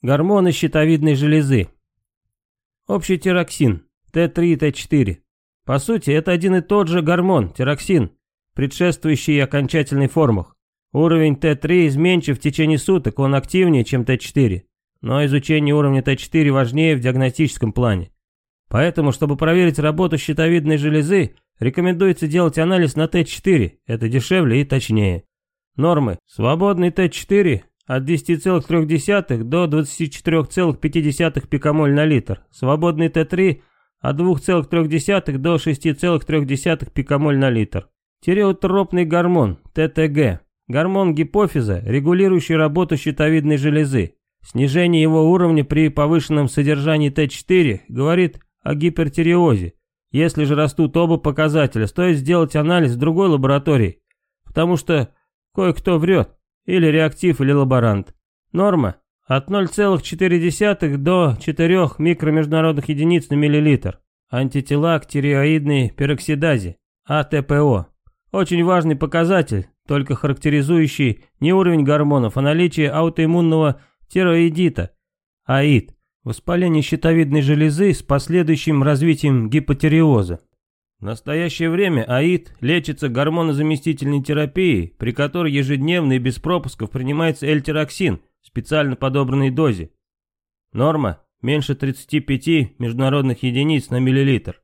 Гормоны щитовидной железы. Общий тироксин, Т3 и Т4. По сути, это один и тот же гормон, тироксин, предшествующий окончательной формах. Уровень Т3 изменчив в течение суток, он активнее, чем Т4. Но изучение уровня Т4 важнее в диагностическом плане. Поэтому, чтобы проверить работу щитовидной железы, рекомендуется делать анализ на Т4, это дешевле и точнее. Нормы. Свободный Т4 от 10,3 до 24,5 пикомоль на литр. Свободный Т3 от 2,3 до 6,3 пикомоль на литр. Тиреотропный гормон, ТТГ. Гормон гипофиза, регулирующий работу щитовидной железы. Снижение его уровня при повышенном содержании Т4 говорит о гипертиреозе. Если же растут оба показателя, стоит сделать анализ в другой лаборатории, потому что кое-кто врет, или реактив, или лаборант. Норма от 0,4 до 4 микромеждународных единиц на миллилитр. Антитела к тиреоидной пероксидазе, АТПО. Очень важный показатель, только характеризующий не уровень гормонов, а наличие аутоиммунного тироидита, АИД, воспаление щитовидной железы с последующим развитием гипотериоза. В настоящее время АИД лечится гормонозаместительной терапией, при которой ежедневно и без пропусков принимается эльтироксин – специально подобранной дозе. Норма – меньше 35 международных единиц на миллилитр.